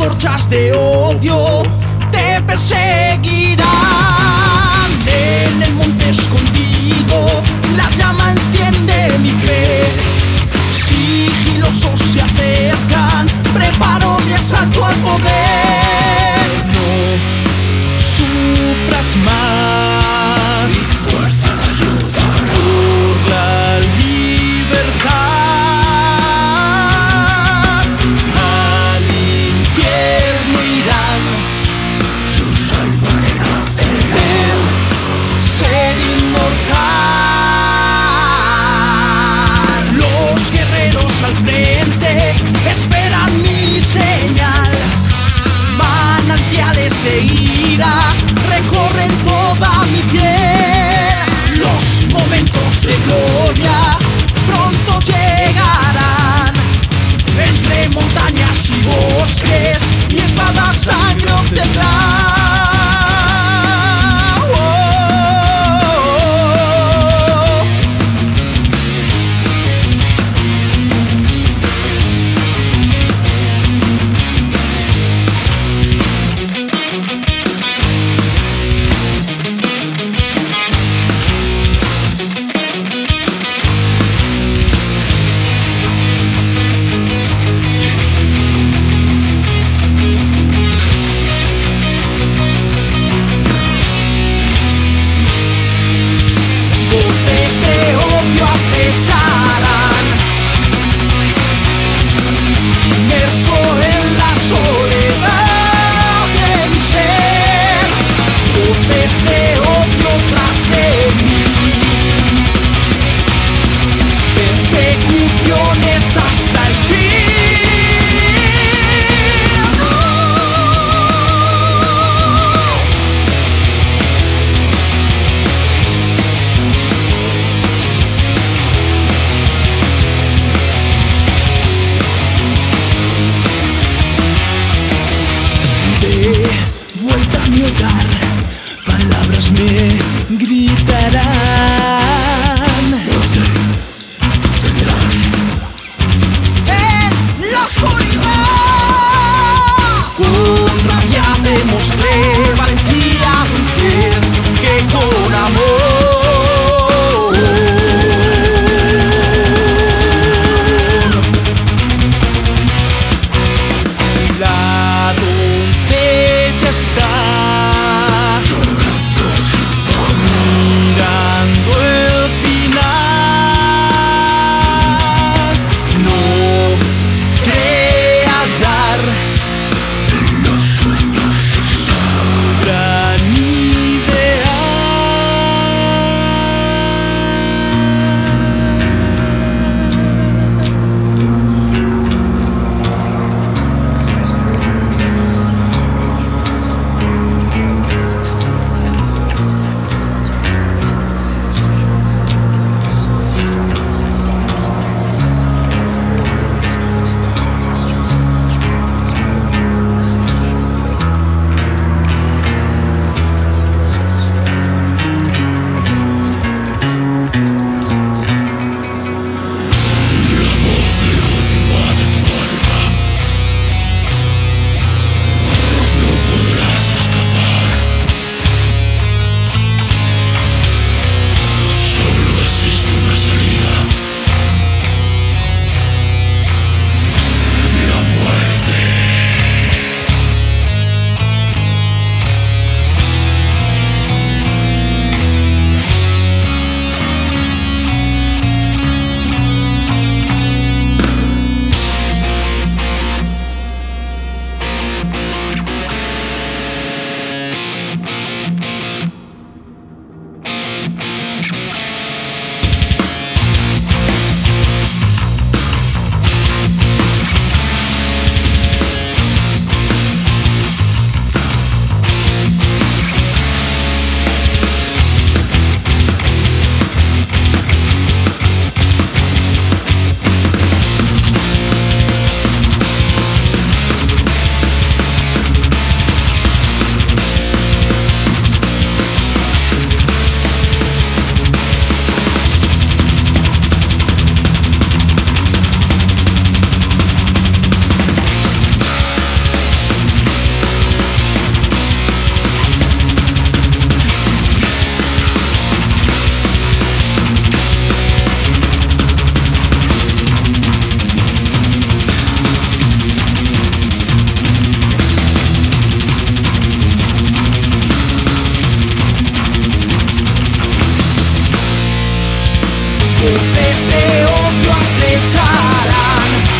antorchas de odio te persiguen. gritar, palabras me gritarán. Te tendrás en la oscuridad. Con rabia demostré. luces de odio acecharán.